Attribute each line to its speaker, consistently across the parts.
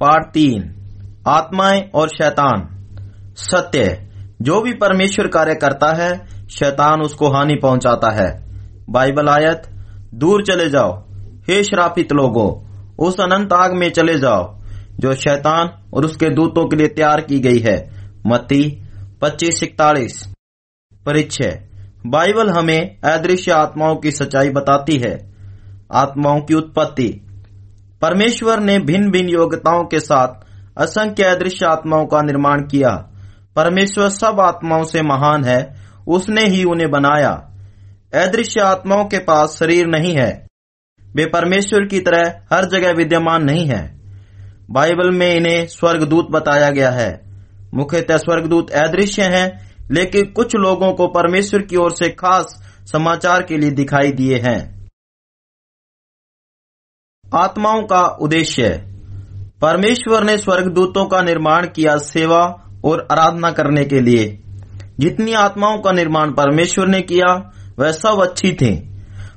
Speaker 1: पाठ तीन, आत्माएँ और शैतान। सत्य, जो भी परमेश्वर कार्य करता है, शैतान उसको हानि पहुंचाता है। बाइबल आयत, दूर चले जाओ, हे श्रापित लोगो, उस अनंत आग में चले जाओ, जो शैतान और उसके दूतों के लिए तैयार की गई है। मत्ती पच्चीस इकतालीस। परिचय बाइबल हमें अदृश्य आत्माओं की सच्चाई बताती है। आत्माओं की उत्पत्ति परमेश्वर ने भिन्न भिन्न योग्यताओं के साथ असंख्य अदृश्य आत्माओं का निर्माण किया। परमेश्वर सब आत्माओं से महान है, उसने ही उन्हें बनाया। अदृश्य आत्माओं के पास शरीर नहीं है। वे परमेश्वर की तरह हर जगह विद्यमान नहीं है। बाइबल में इन्हें स्वर्गदूत बताया गया है। मुख्यतः स्वर्गदूत अदृश्य हैं, लेकिन कुछ लोगों को परमेश्वर की ओर से खास समाचार के लिए दिखाई दिए हैं। आत्माओं का उद्देश्य परमेश्वर ने स्वर्गदूतों का निर्माण किया सेवा और आराधना करने के लिए। जितनी आत्माओं का निर्माण परमेश्वर ने किया, वह सब अच्छी थी।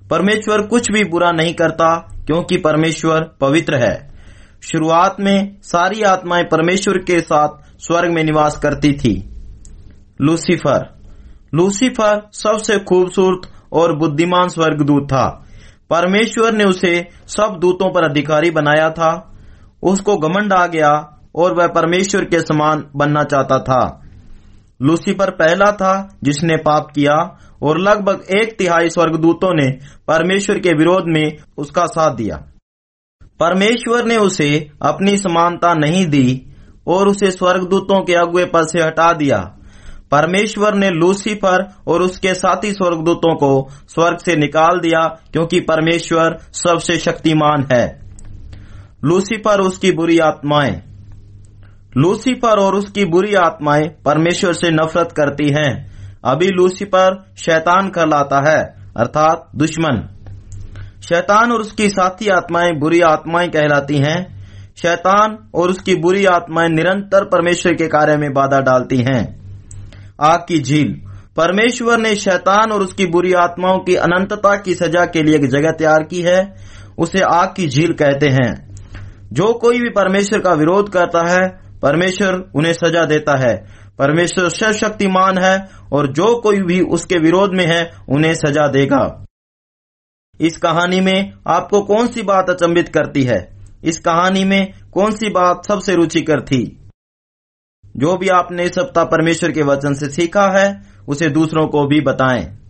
Speaker 1: परमेश्वर कुछ भी बुरा नहीं करता, क्योंकि परमेश्वर पवित्र है। शुरुआत में सारी आत्माएँ परमेश्वर के साथ स्वर्ग में निवास करती थी। लूसीफर। लूसीफर सबसे खूबसूरत और बुद्धिमान स्वर्गदूत था। परमेश्वर ने उसे सब दूतों पर अधिकारी बनाया था। उसको घमंड आ गया और वह परमेश्वर के समान बनना चाहता था। लूसीफर पहला था जिसने पाप किया और लगभग एक तिहाई स्वर्गदूतों ने परमेश्वर के विरोध में उसका साथ दिया। परमेश्वर ने उसे अपनी समानता नहीं दी और उसे स्वर्गदूतों के अगुए पद से हटा दिया। परमेश्वर ने लूसीफर और उसके साथी स्वर्गदूतों को स्वर्ग से निकाल दिया, क्योंकि परमेश्वर सबसे शक्तिमान है। लूसीफर उसकी बुरी आत्माएँ। लूसीफर और उसकी बुरी आत्माएँ परमेश्वर से नफरत करती हैं। अभी लूसीफर शैतान कहलाता है, अर्थात दुश्मन। शैतान और उसकी साथी आत्माएँ बुरी आत्माएँ कहलाती हैं। शैतान और उसकी बुरी आत्माएँ निरंतर परमेश्वर के कार्य में बाधा डालती हैं। आग की झील। परमेश्वर ने शैतान और उसकी बुरी आत्माओं की अनंतता की सजा के लिए एक जगह तैयार की है, उसे आग की झील कहते हैं। जो कोई भी परमेश्वर का विरोध करता है, परमेश्वर उन्हें सजा देता है। परमेश्वर सर्वशक्तिमान है और जो कोई भी उसके विरोध में है, उन्हें सजा देगा। इस कहानी में आपको कौन सी बात अचंबित करती है? इस कहानी में कौन सी बात सबसे रुचिकर थी? जो भी आपने इस सप्ताह परमेश्वर के वचन से सीखा है, उसे दूसरों को भी बताएँ।